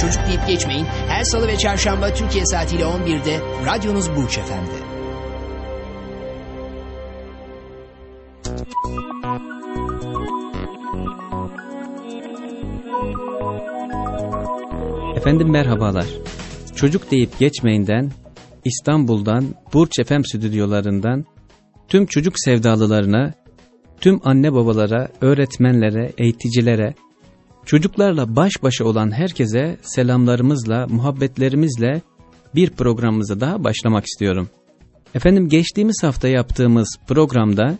Çocuk deyip geçmeyin. Her salı ve çarşamba Türkiye saatiyle 11'de radyonuz Burç Efendi. Efendim merhabalar. Çocuk deyip geçmeyinden, İstanbul'dan, Burç FM stüdyolarından tüm çocuk sevdalılarına, tüm anne babalara, öğretmenlere, eğiticilere, çocuklarla baş başa olan herkese selamlarımızla, muhabbetlerimizle bir programımıza daha başlamak istiyorum. Efendim geçtiğimiz hafta yaptığımız programda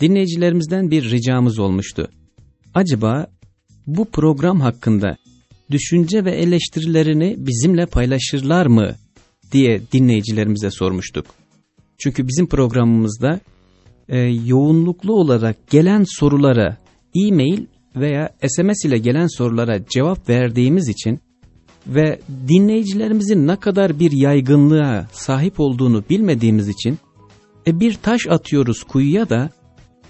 dinleyicilerimizden bir ricamız olmuştu. Acaba bu program hakkında düşünce ve eleştirilerini bizimle paylaşırlar mı diye dinleyicilerimize sormuştuk. Çünkü bizim programımızda e, yoğunluklu olarak gelen sorulara e-mail veya SMS ile gelen sorulara cevap verdiğimiz için ve dinleyicilerimizin ne kadar bir yaygınlığa sahip olduğunu bilmediğimiz için e, bir taş atıyoruz kuyuya da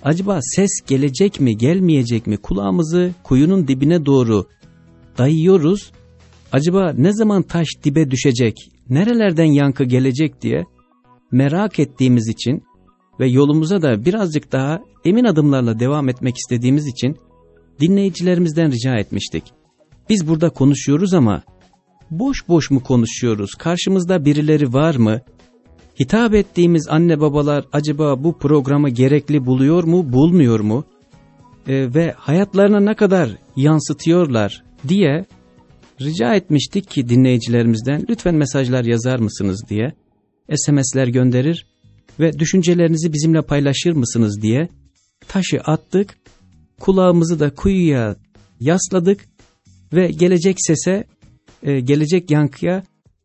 acaba ses gelecek mi gelmeyecek mi kulağımızı kuyunun dibine doğru dayıyoruz. Acaba ne zaman taş dibe düşecek, nerelerden yankı gelecek diye merak ettiğimiz için ve yolumuza da birazcık daha emin adımlarla devam etmek istediğimiz için dinleyicilerimizden rica etmiştik. Biz burada konuşuyoruz ama boş boş mu konuşuyoruz? Karşımızda birileri var mı? Hitap ettiğimiz anne babalar acaba bu programı gerekli buluyor mu, bulmuyor mu? Ee, ve hayatlarına ne kadar yansıtıyorlar diye rica etmiştik ki dinleyicilerimizden lütfen mesajlar yazar mısınız diye. SMS'ler gönderir ve düşüncelerinizi bizimle paylaşır mısınız diye taşı attık, kulağımızı da kuyuya yasladık ve gelecek sese, e, gelecek yankıya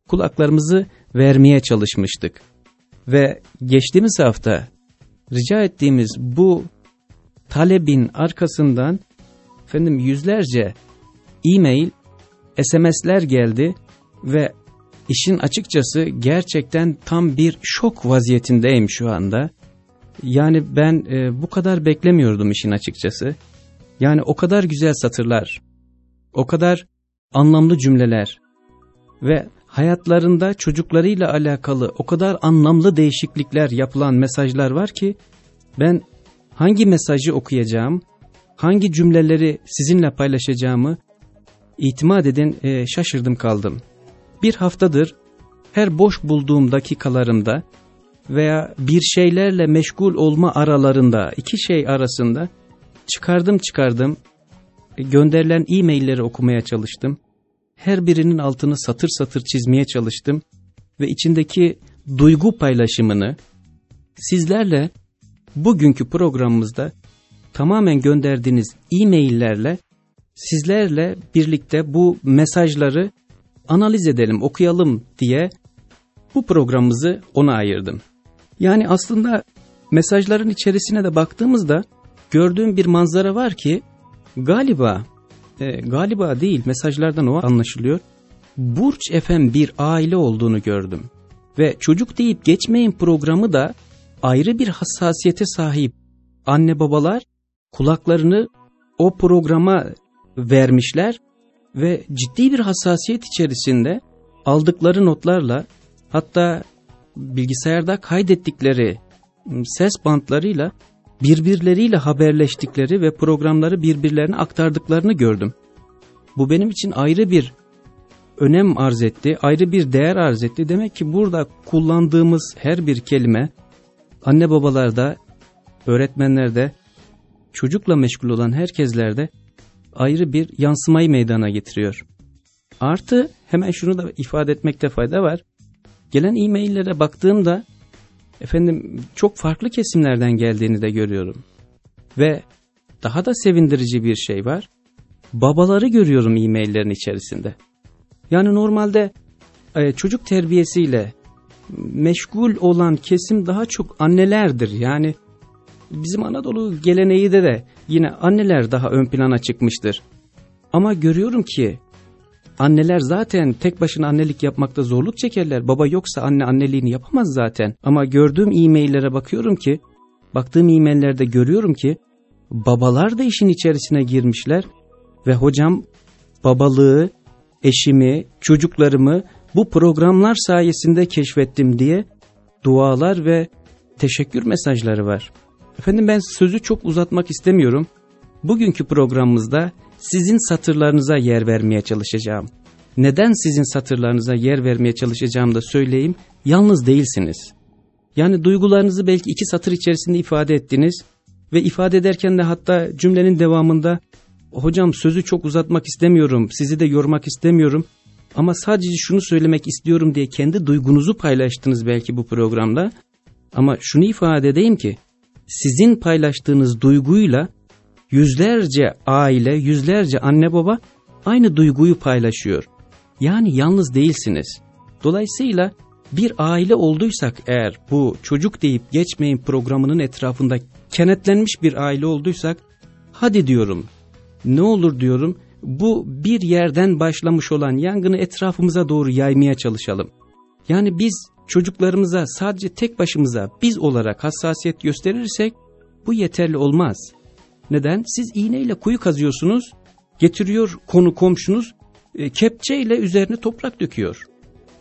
kulaklarımızı vermeye çalışmıştık. Ve geçtiğimiz hafta rica ettiğimiz bu talebin arkasından efendim yüzlerce e-mail, SMS'ler geldi ve işin açıkçası gerçekten tam bir şok vaziyetindeyim şu anda. Yani ben e, bu kadar beklemiyordum işin açıkçası. Yani o kadar güzel satırlar, o kadar anlamlı cümleler ve hayatlarında çocuklarıyla alakalı o kadar anlamlı değişiklikler yapılan mesajlar var ki ben hangi mesajı okuyacağım, hangi cümleleri sizinle paylaşacağımı itimat edin e, şaşırdım kaldım. Bir haftadır her boş bulduğum dakikalarımda veya bir şeylerle meşgul olma aralarında iki şey arasında çıkardım çıkardım e, gönderilen e-mailleri okumaya çalıştım. Her birinin altını satır satır çizmeye çalıştım ve içindeki duygu paylaşımını sizlerle bugünkü programımızda tamamen gönderdiğiniz e-maillerle sizlerle birlikte bu mesajları analiz edelim, okuyalım diye bu programımızı ona ayırdım. Yani aslında mesajların içerisine de baktığımızda gördüğüm bir manzara var ki galiba, e, galiba değil mesajlardan o anlaşılıyor. Burç FM bir aile olduğunu gördüm. Ve çocuk deyip geçmeyin programı da ayrı bir hassasiyete sahip anne babalar kulaklarını o programa vermişler ve ciddi bir hassasiyet içerisinde aldıkları notlarla hatta bilgisayarda kaydettikleri ses bantlarıyla birbirleriyle haberleştikleri ve programları birbirlerine aktardıklarını gördüm. Bu benim için ayrı bir önem arz etti, ayrı bir değer arz etti. Demek ki burada kullandığımız her bir kelime anne babalarda, öğretmenlerde, çocukla meşgul olan herkeslerde ayrı bir yansımayı meydana getiriyor. Artı hemen şunu da ifade etmekte fayda var. Gelen e-maillere baktığımda efendim çok farklı kesimlerden geldiğini de görüyorum. Ve daha da sevindirici bir şey var. Babaları görüyorum e-maillerin içerisinde. Yani normalde e, çocuk terbiyesiyle meşgul olan kesim daha çok annelerdir. Yani bizim Anadolu geleneği de de yine anneler daha ön plana çıkmıştır. Ama görüyorum ki anneler zaten tek başına annelik yapmakta zorluk çekerler. Baba yoksa anne anneliğini yapamaz zaten. Ama gördüğüm e-maillere bakıyorum ki, baktığım e-maillerde görüyorum ki babalar da işin içerisine girmişler ve hocam babalığı, eşimi, çocuklarımı bu programlar sayesinde keşfettim diye dualar ve teşekkür mesajları var. Efendim ben sözü çok uzatmak istemiyorum. Bugünkü programımızda sizin satırlarınıza yer vermeye çalışacağım. Neden sizin satırlarınıza yer vermeye çalışacağım da söyleyeyim. Yalnız değilsiniz. Yani duygularınızı belki iki satır içerisinde ifade ettiniz ve ifade ederken de hatta cümlenin devamında hocam sözü çok uzatmak istemiyorum, sizi de yormak istemiyorum ama sadece şunu söylemek istiyorum diye kendi duygunuzu paylaştınız belki bu programda. Ama şunu ifade edeyim ki sizin paylaştığınız duyguyla yüzlerce aile, yüzlerce anne baba aynı duyguyu paylaşıyor. Yani yalnız değilsiniz. Dolayısıyla bir aile olduysak eğer bu çocuk deyip geçmeyin programının etrafında kenetlenmiş bir aile olduysak hadi diyorum ne olur diyorum bu bir yerden başlamış olan yangını etrafımıza doğru yaymaya çalışalım. Yani biz çocuklarımıza sadece tek başımıza biz olarak hassasiyet gösterirsek bu yeterli olmaz. Neden? Siz iğneyle kuyu kazıyorsunuz, getiriyor konu komşunuz, e, kepçeyle üzerine toprak döküyor.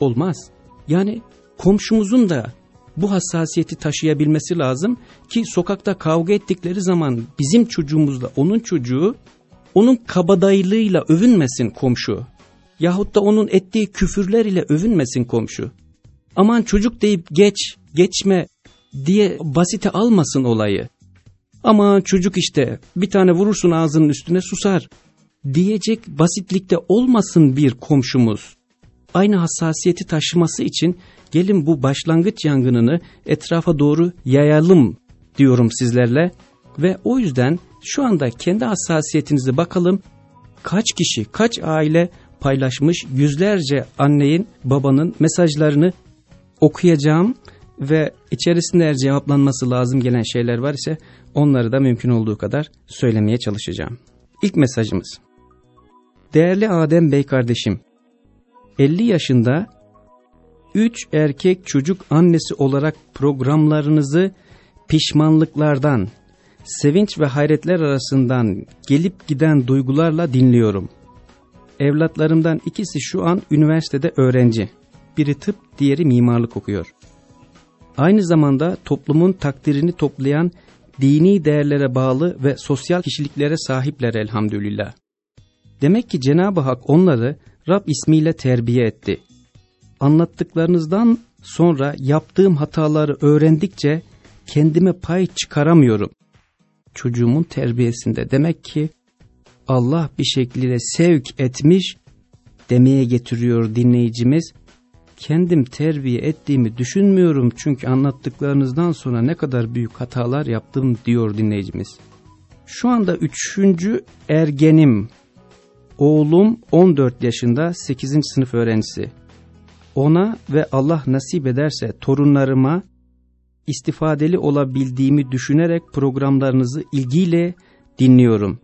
Olmaz. Yani komşumuzun da bu hassasiyeti taşıyabilmesi lazım ki sokakta kavga ettikleri zaman bizim çocuğumuzla onun çocuğu onun kabadaylığıyla övünmesin komşu. Yahut da onun ettiği küfürler ile övünmesin komşu. Aman çocuk deyip geç, geçme diye basite almasın olayı. Ama çocuk işte bir tane vurursun ağzının üstüne susar diyecek basitlikte olmasın bir komşumuz. Aynı hassasiyeti taşıması için gelin bu başlangıç yangınını etrafa doğru yayalım diyorum sizlerle. Ve o yüzden şu anda kendi hassasiyetinize bakalım. Kaç kişi, kaç aile paylaşmış yüzlerce annenin, babanın mesajlarını okuyacağım ve içerisinde eğer cevaplanması lazım gelen şeyler var ise onları da mümkün olduğu kadar söylemeye çalışacağım. İlk mesajımız. Değerli Adem Bey kardeşim, 50 yaşında 3 erkek çocuk annesi olarak programlarınızı pişmanlıklardan, sevinç ve hayretler arasından gelip giden duygularla dinliyorum. Evlatlarımdan ikisi şu an üniversitede öğrenci. Biri tıp, diğeri mimarlık okuyor. Aynı zamanda toplumun takdirini toplayan dini değerlere bağlı ve sosyal kişiliklere sahipler elhamdülillah. Demek ki Cenab-ı Hak onları Rab ismiyle terbiye etti. Anlattıklarınızdan sonra yaptığım hataları öğrendikçe kendime pay çıkaramıyorum. Çocuğumun terbiyesinde demek ki Allah bir şekilde sevk etmiş demeye getiriyor dinleyicimiz. Kendim terbiye ettiğimi düşünmüyorum çünkü anlattıklarınızdan sonra ne kadar büyük hatalar yaptım diyor dinleyicimiz. Şu anda üçüncü ergenim. Oğlum 14 yaşında 8. sınıf öğrencisi. Ona ve Allah nasip ederse torunlarıma istifadeli olabildiğimi düşünerek programlarınızı ilgiyle dinliyorum.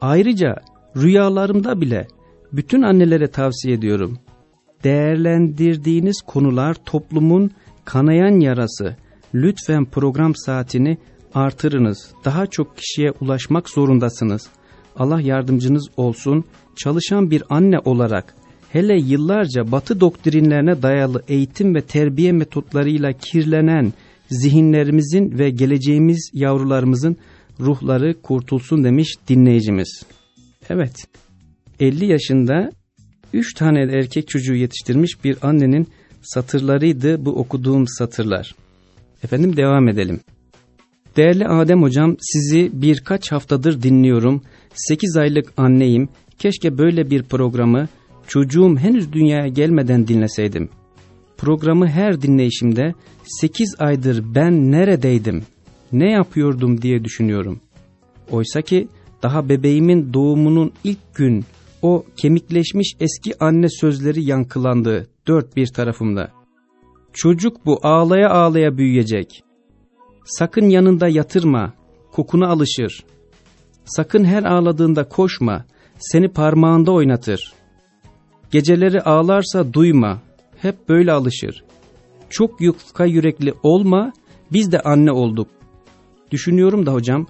Ayrıca rüyalarımda bile bütün annelere tavsiye ediyorum. Değerlendirdiğiniz konular toplumun kanayan yarası. Lütfen program saatini artırınız. Daha çok kişiye ulaşmak zorundasınız. Allah yardımcınız olsun. Çalışan bir anne olarak hele yıllarca batı doktrinlerine dayalı eğitim ve terbiye metotlarıyla kirlenen zihinlerimizin ve geleceğimiz yavrularımızın ruhları kurtulsun demiş dinleyicimiz. Evet 50 yaşında 3 tane erkek çocuğu yetiştirmiş bir annenin satırlarıydı bu okuduğum satırlar. Efendim devam edelim. Değerli Adem hocam sizi birkaç haftadır dinliyorum. 8 aylık anneyim. Keşke böyle bir programı çocuğum henüz dünyaya gelmeden dinleseydim. Programı her dinleyişimde 8 aydır ben neredeydim, ne yapıyordum diye düşünüyorum. Oysa ki daha bebeğimin doğumunun ilk gün o kemikleşmiş eski anne sözleri yankılandı dört bir tarafımda. Çocuk bu ağlaya ağlaya büyüyecek. Sakın yanında yatırma, kokuna alışır. Sakın her ağladığında koşma, seni parmağında oynatır. Geceleri ağlarsa duyma, hep böyle alışır. Çok yufka yürekli olma, biz de anne olduk. Düşünüyorum da hocam,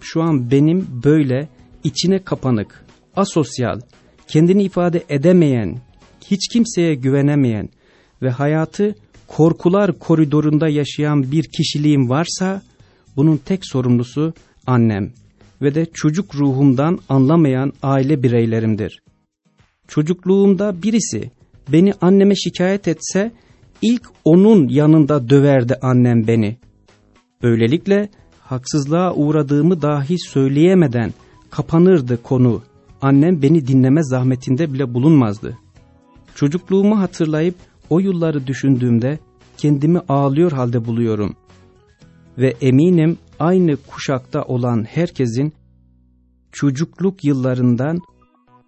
şu an benim böyle içine kapanık, asosyal, kendini ifade edemeyen, hiç kimseye güvenemeyen ve hayatı korkular koridorunda yaşayan bir kişiliğim varsa, bunun tek sorumlusu annem ve de çocuk ruhumdan anlamayan aile bireylerimdir. Çocukluğumda birisi beni anneme şikayet etse, ilk onun yanında döverdi annem beni. Böylelikle haksızlığa uğradığımı dahi söyleyemeden kapanırdı konu. Annem beni dinleme zahmetinde bile bulunmazdı. Çocukluğumu hatırlayıp o yılları düşündüğümde kendimi ağlıyor halde buluyorum. Ve eminim aynı kuşakta olan herkesin çocukluk yıllarından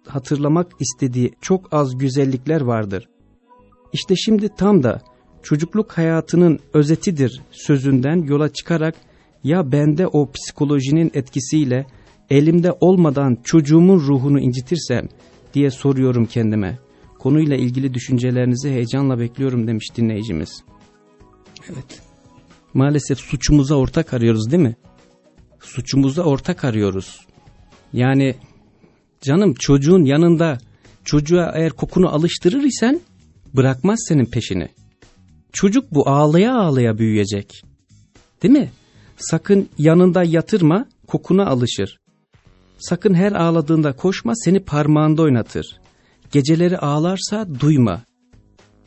hatırlamak istediği çok az güzellikler vardır. İşte şimdi tam da çocukluk hayatının özetidir sözünden yola çıkarak ya bende o psikolojinin etkisiyle elimde olmadan çocuğumun ruhunu incitirsem diye soruyorum kendime. Konuyla ilgili düşüncelerinizi heyecanla bekliyorum demiş dinleyicimiz. Evet. Maalesef suçumuza ortak arıyoruz değil mi? Suçumuza ortak arıyoruz. Yani canım çocuğun yanında çocuğa eğer kokunu alıştırır isen bırakmaz senin peşini. Çocuk bu ağlaya ağlaya büyüyecek. Değil mi? Sakın yanında yatırma, kokuna alışır. Sakın her ağladığında koşma, seni parmağında oynatır. Geceleri ağlarsa duyma.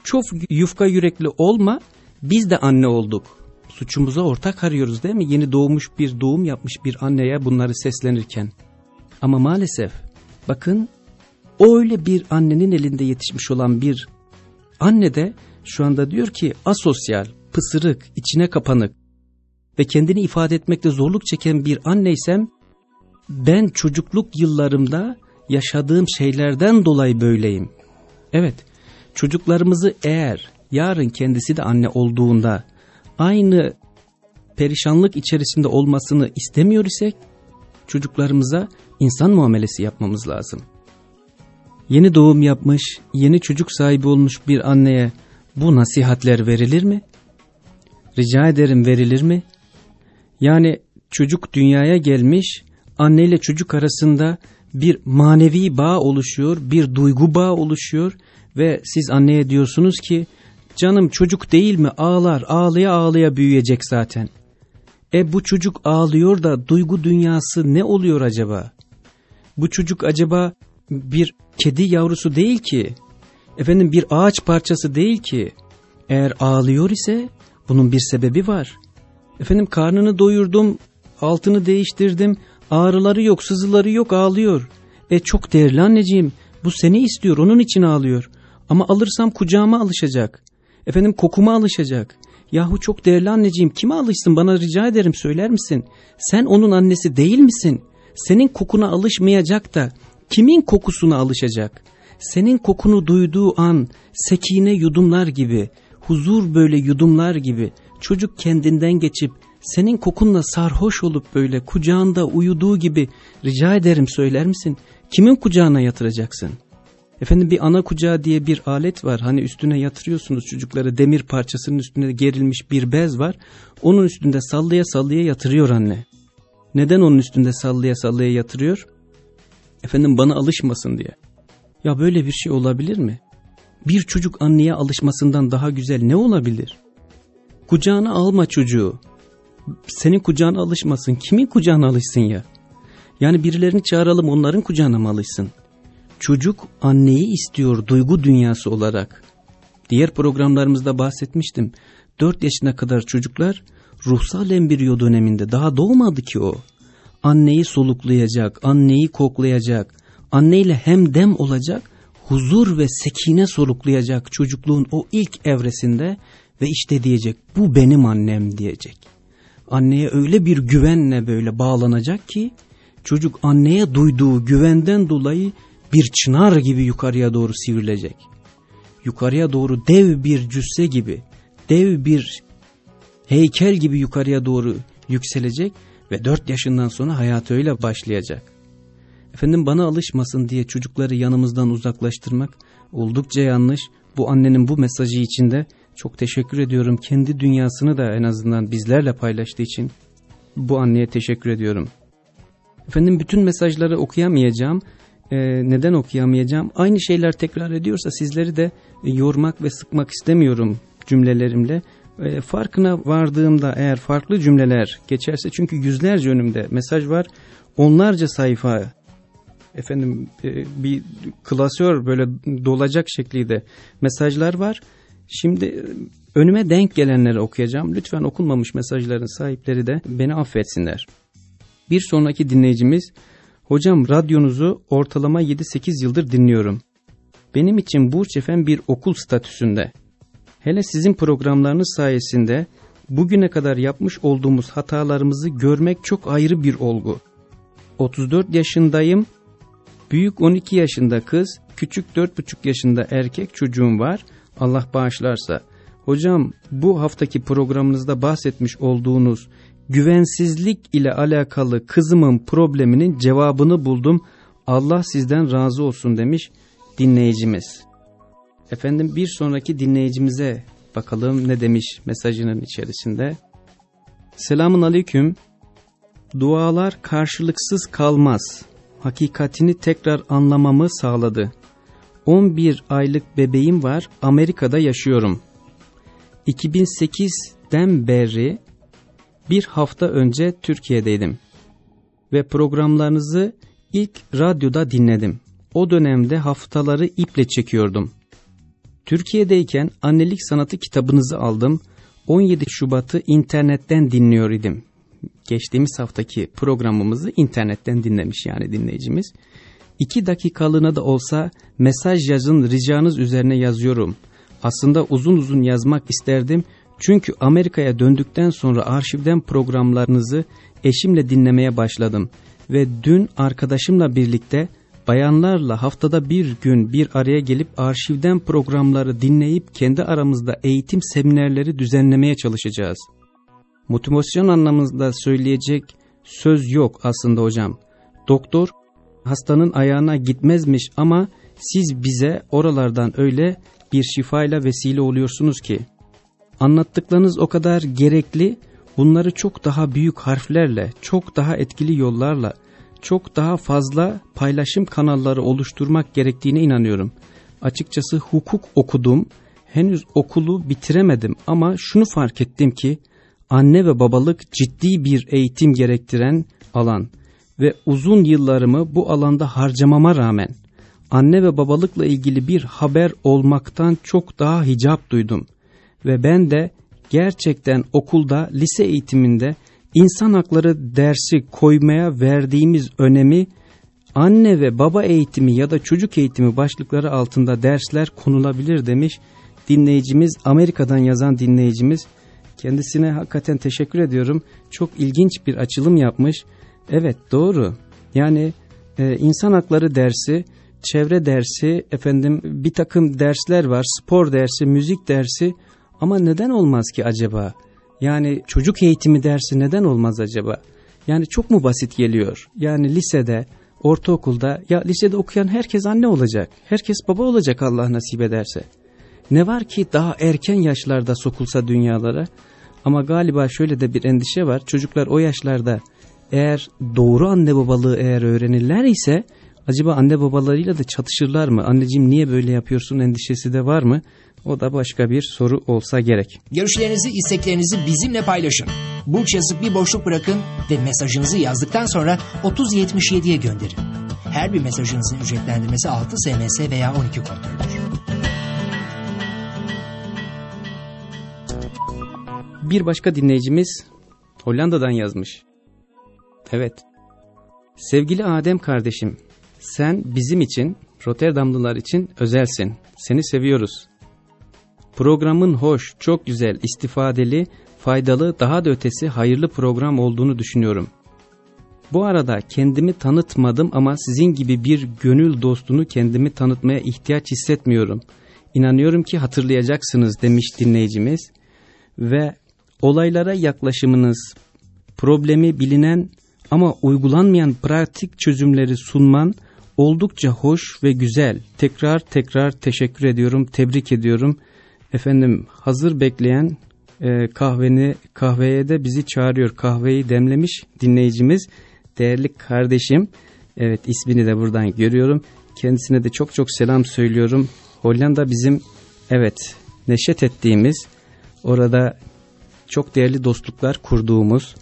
Çok yufka yürekli olma, biz de anne olduk. Suçumuza ortak arıyoruz değil mi? Yeni doğmuş bir doğum yapmış bir anneye bunları seslenirken. Ama maalesef bakın öyle bir annenin elinde yetişmiş olan bir anne de şu anda diyor ki asosyal, pısırık, içine kapanık ve kendini ifade etmekte zorluk çeken bir anneysem ben çocukluk yıllarımda yaşadığım şeylerden dolayı böyleyim. Evet çocuklarımızı eğer yarın kendisi de anne olduğunda aynı perişanlık içerisinde olmasını istemiyor isek çocuklarımıza insan muamelesi yapmamız lazım. Yeni doğum yapmış, yeni çocuk sahibi olmuş bir anneye bu nasihatler verilir mi? Rica ederim verilir mi? Yani çocuk dünyaya gelmiş, anne ile çocuk arasında bir manevi bağ oluşuyor, bir duygu bağ oluşuyor ve siz anneye diyorsunuz ki canım çocuk değil mi ağlar ağlaya ağlaya büyüyecek zaten. E bu çocuk ağlıyor da duygu dünyası ne oluyor acaba? Bu çocuk acaba bir kedi yavrusu değil ki, efendim bir ağaç parçası değil ki. Eğer ağlıyor ise bunun bir sebebi var. Efendim karnını doyurdum, altını değiştirdim, ağrıları yok, sızıları yok ağlıyor. E çok değerli anneciğim, bu seni istiyor, onun için ağlıyor. Ama alırsam kucağıma alışacak. Efendim kokuma alışacak. Yahu çok değerli anneciğim kime alışsın bana rica ederim söyler misin? Sen onun annesi değil misin? Senin kokuna alışmayacak da kimin kokusuna alışacak? Senin kokunu duyduğu an sekine yudumlar gibi, huzur böyle yudumlar gibi çocuk kendinden geçip senin kokunla sarhoş olup böyle kucağında uyuduğu gibi rica ederim söyler misin? Kimin kucağına yatıracaksın? Efendim bir ana kucağı diye bir alet var. Hani üstüne yatırıyorsunuz çocukları demir parçasının üstüne gerilmiş bir bez var. Onun üstünde sallaya sallaya yatırıyor anne. Neden onun üstünde sallaya sallaya yatırıyor? Efendim bana alışmasın diye. Ya böyle bir şey olabilir mi? Bir çocuk anneye alışmasından daha güzel ne olabilir? Kucağına alma çocuğu. Senin kucağına alışmasın. Kimin kucağına alışsın ya? Yani birilerini çağıralım onların kucağına mı alışsın? Çocuk anneyi istiyor duygu dünyası olarak. Diğer programlarımızda bahsetmiştim. 4 yaşına kadar çocuklar ruhsal embriyo döneminde daha doğmadı ki o. Anneyi soluklayacak, anneyi koklayacak, anneyle hem dem olacak, huzur ve sekine soluklayacak çocukluğun o ilk evresinde ve işte diyecek bu benim annem diyecek. Anneye öyle bir güvenle böyle bağlanacak ki çocuk anneye duyduğu güvenden dolayı bir çınar gibi yukarıya doğru sivrilecek. Yukarıya doğru dev bir cüsse gibi, dev bir heykel gibi yukarıya doğru yükselecek ve 4 yaşından sonra hayatı öyle başlayacak. Efendim bana alışmasın diye çocukları yanımızdan uzaklaştırmak oldukça yanlış. Bu annenin bu mesajı içinde çok teşekkür ediyorum. Kendi dünyasını da en azından bizlerle paylaştığı için bu anneye teşekkür ediyorum. Efendim bütün mesajları okuyamayacağım. Ee, neden okuyamayacağım? Aynı şeyler tekrar ediyorsa sizleri de yormak ve sıkmak istemiyorum cümlelerimle. E, farkına vardığımda eğer farklı cümleler geçerse çünkü yüzlerce önümde mesaj var. Onlarca sayfa efendim e, bir klasör böyle dolacak şekilde mesajlar var. Şimdi e, önüme denk gelenleri okuyacağım. Lütfen okunmamış mesajların sahipleri de beni affetsinler. Bir sonraki dinleyicimiz, hocam radyonuzu ortalama 7-8 yıldır dinliyorum. Benim için Burç Efem bir okul statüsünde. Hele sizin programlarınız sayesinde bugüne kadar yapmış olduğumuz hatalarımızı görmek çok ayrı bir olgu. 34 yaşındayım, büyük 12 yaşında kız, küçük 4,5 yaşında erkek çocuğum var, Allah bağışlarsa. Hocam bu haftaki programınızda bahsetmiş olduğunuz güvensizlik ile alakalı kızımın probleminin cevabını buldum. Allah sizden razı olsun demiş dinleyicimiz. Efendim bir sonraki dinleyicimize bakalım ne demiş mesajının içerisinde. Selamun aleyküm. Dualar karşılıksız kalmaz. Hakikatini tekrar anlamamı sağladı. 11 aylık bebeğim var. Amerika'da yaşıyorum. 2008'den beri bir hafta önce Türkiye'deydim. Ve programlarınızı ilk radyoda dinledim. O dönemde haftaları iple çekiyordum. Türkiye'deyken annelik sanatı kitabınızı aldım. 17 Şubat'ı internetten dinliyor idim. Geçtiğimiz haftaki programımızı internetten dinlemiş yani dinleyicimiz. İki dakikalığına da olsa mesaj yazın ricanız üzerine yazıyorum. Aslında uzun uzun yazmak isterdim. Çünkü Amerika'ya döndükten sonra arşivden programlarınızı eşimle dinlemeye başladım. Ve dün arkadaşımla birlikte bayanlarla haftada bir gün bir araya gelip arşivden programları dinleyip kendi aramızda eğitim seminerleri düzenlemeye çalışacağız. Motivasyon anlamında söyleyecek söz yok aslında hocam. Doktor hastanın ayağına gitmezmiş ama siz bize oralardan öyle bir şifayla vesile oluyorsunuz ki. Anlattıklarınız o kadar gerekli, bunları çok daha büyük harflerle, çok daha etkili yollarla, çok daha fazla paylaşım kanalları oluşturmak gerektiğine inanıyorum. Açıkçası hukuk okudum, henüz okulu bitiremedim ama şunu fark ettim ki, anne ve babalık ciddi bir eğitim gerektiren alan ve uzun yıllarımı bu alanda harcamama rağmen anne ve babalıkla ilgili bir haber olmaktan çok daha hicap duydum. Ve ben de gerçekten okulda lise eğitiminde insan hakları dersi koymaya verdiğimiz önemi anne ve baba eğitimi ya da çocuk eğitimi başlıkları altında dersler konulabilir demiş dinleyicimiz Amerika'dan yazan dinleyicimiz. Kendisine hakikaten teşekkür ediyorum. Çok ilginç bir açılım yapmış evet doğru yani e, insan hakları dersi çevre dersi efendim bir takım dersler var spor dersi müzik dersi ama neden olmaz ki acaba? Yani çocuk eğitimi dersi neden olmaz acaba? Yani çok mu basit geliyor? Yani lisede, ortaokulda ya lisede okuyan herkes anne olacak. Herkes baba olacak Allah nasip ederse. Ne var ki daha erken yaşlarda sokulsa dünyalara? Ama galiba şöyle de bir endişe var. Çocuklar o yaşlarda eğer doğru anne babalığı eğer öğrenirler ise acaba anne babalarıyla da çatışırlar mı? Anneciğim niye böyle yapıyorsun endişesi de var mı? O da başka bir soru olsa gerek. Görüşlerinizi, isteklerinizi bizimle paylaşın. Burç yazıp bir boşluk bırakın ve mesajınızı yazdıktan sonra 3077'ye gönderin. Her bir mesajınızın ücretlendirmesi 6 SMS veya 12 kontrolüdür. Bir başka dinleyicimiz Hollanda'dan yazmış. Evet. Sevgili Adem kardeşim, sen bizim için, Rotterdamlılar için özelsin. Seni seviyoruz. Programın hoş, çok güzel, istifadeli, faydalı, daha da ötesi hayırlı program olduğunu düşünüyorum. Bu arada kendimi tanıtmadım ama sizin gibi bir gönül dostunu kendimi tanıtmaya ihtiyaç hissetmiyorum. İnanıyorum ki hatırlayacaksınız demiş dinleyicimiz. Ve olaylara yaklaşımınız, problemi bilinen ama uygulanmayan pratik çözümleri sunman oldukça hoş ve güzel. Tekrar tekrar teşekkür ediyorum, tebrik ediyorum. Efendim hazır bekleyen e, kahveni kahveye de bizi çağırıyor. Kahveyi demlemiş dinleyicimiz, değerli kardeşim. Evet ismini de buradan görüyorum. Kendisine de çok çok selam söylüyorum. Hollanda bizim evet neşet ettiğimiz, orada çok değerli dostluklar kurduğumuz,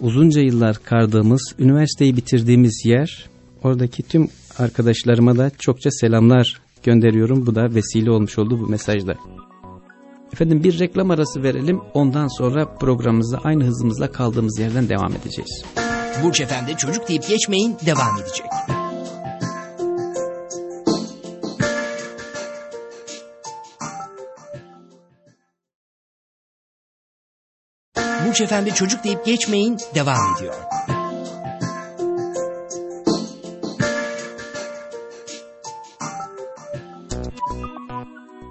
uzunca yıllar kardığımız, üniversiteyi bitirdiğimiz yer. Oradaki tüm arkadaşlarıma da çokça selamlar gönderiyorum. Bu da vesile olmuş oldu bu mesajla. Efendim bir reklam arası verelim. Ondan sonra programımıza aynı hızımızla kaldığımız yerden devam edeceğiz. Burç Efendi çocuk deyip geçmeyin devam edecek. Burç Efendi çocuk deyip geçmeyin devam ediyor.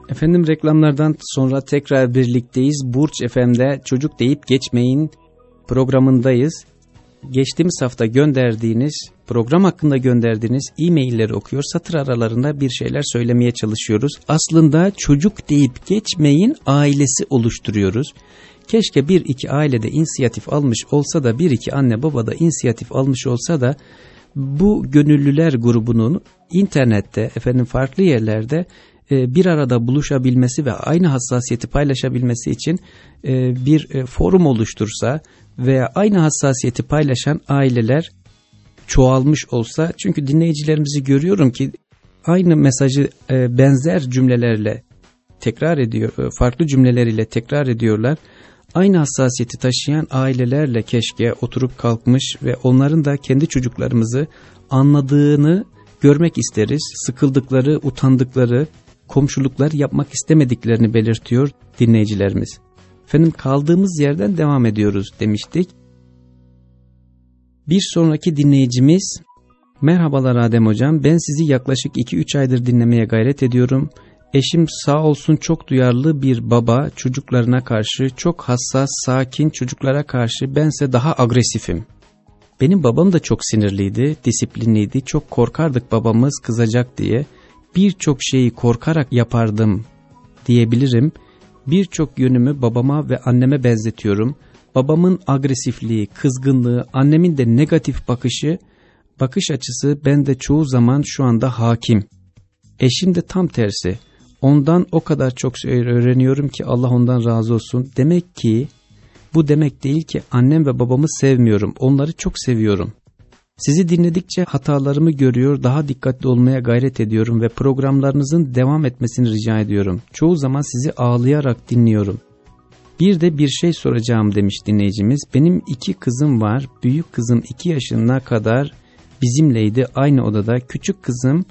Efendim reklamlardan sonra tekrar birlikteyiz. Burç FM'de çocuk deyip geçmeyin programındayız. Geçtiğimiz hafta gönderdiğiniz, program hakkında gönderdiğiniz e-mailleri okuyor. Satır aralarında bir şeyler söylemeye çalışıyoruz. Aslında çocuk deyip geçmeyin ailesi oluşturuyoruz. Keşke bir iki ailede inisiyatif almış olsa da bir iki anne baba da inisiyatif almış olsa da bu gönüllüler grubunun internette efendim farklı yerlerde e, bir arada buluşabilmesi ve aynı hassasiyeti paylaşabilmesi için e, bir e, forum oluştursa veya aynı hassasiyeti paylaşan aileler çoğalmış olsa çünkü dinleyicilerimizi görüyorum ki aynı mesajı benzer cümlelerle tekrar ediyor, farklı cümleleriyle tekrar ediyorlar. Aynı hassasiyeti taşıyan ailelerle keşke oturup kalkmış ve onların da kendi çocuklarımızı anladığını görmek isteriz. Sıkıldıkları, utandıkları, komşuluklar yapmak istemediklerini belirtiyor dinleyicilerimiz. Efendim kaldığımız yerden devam ediyoruz demiştik. Bir sonraki dinleyicimiz Merhabalar Adem Hocam ben sizi yaklaşık 2-3 aydır dinlemeye gayret ediyorum. Eşim sağ olsun çok duyarlı bir baba çocuklarına karşı çok hassas sakin çocuklara karşı bense daha agresifim. Benim babam da çok sinirliydi, disiplinliydi, çok korkardık babamız kızacak diye birçok şeyi korkarak yapardım diyebilirim. Birçok yönümü babama ve anneme benzetiyorum. Babamın agresifliği, kızgınlığı, annemin de negatif bakışı, bakış açısı bende çoğu zaman şu anda hakim. Eşim de tam tersi. Ondan o kadar çok şey öğreniyorum ki Allah ondan razı olsun. Demek ki bu demek değil ki annem ve babamı sevmiyorum. Onları çok seviyorum. Sizi dinledikçe hatalarımı görüyor, daha dikkatli olmaya gayret ediyorum ve programlarınızın devam etmesini rica ediyorum. Çoğu zaman sizi ağlayarak dinliyorum. Bir de bir şey soracağım demiş dinleyicimiz. Benim iki kızım var. Büyük kızım iki yaşına kadar bizimleydi aynı odada. Küçük kızım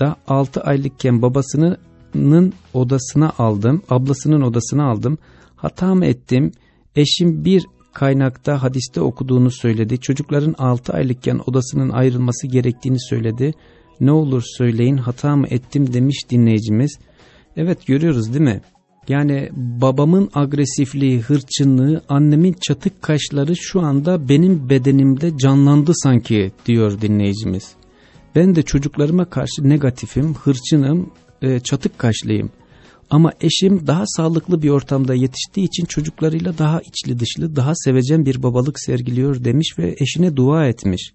da 6 aylıkken babasının odasına aldım. Ablasının odasına aldım. Hata mı ettim? Eşim bir kaynakta hadiste okuduğunu söyledi. Çocukların 6 aylıkken odasının ayrılması gerektiğini söyledi. Ne olur söyleyin hata mı ettim demiş dinleyicimiz. Evet görüyoruz değil mi? Yani babamın agresifliği, hırçınlığı, annemin çatık kaşları şu anda benim bedenimde canlandı sanki diyor dinleyicimiz. Ben de çocuklarıma karşı negatifim, hırçınım, e, çatık kaşlıyım. Ama eşim daha sağlıklı bir ortamda yetiştiği için çocuklarıyla daha içli dışlı, daha sevecen bir babalık sergiliyor demiş ve eşine dua etmiş.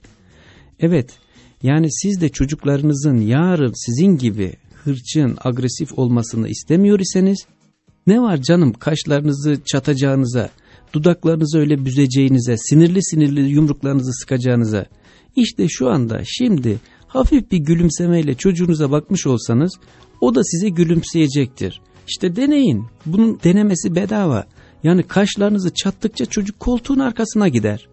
Evet, yani siz de çocuklarınızın yarın sizin gibi hırçın, agresif olmasını istemiyor iseniz, ne var canım kaşlarınızı çatacağınıza, dudaklarınızı öyle büzeceğinize, sinirli sinirli yumruklarınızı sıkacağınıza, işte şu anda şimdi hafif bir gülümsemeyle çocuğunuza bakmış olsanız o da size gülümseyecektir. İşte deneyin. Bunun denemesi bedava. Yani kaşlarınızı çattıkça çocuk koltuğun arkasına gider.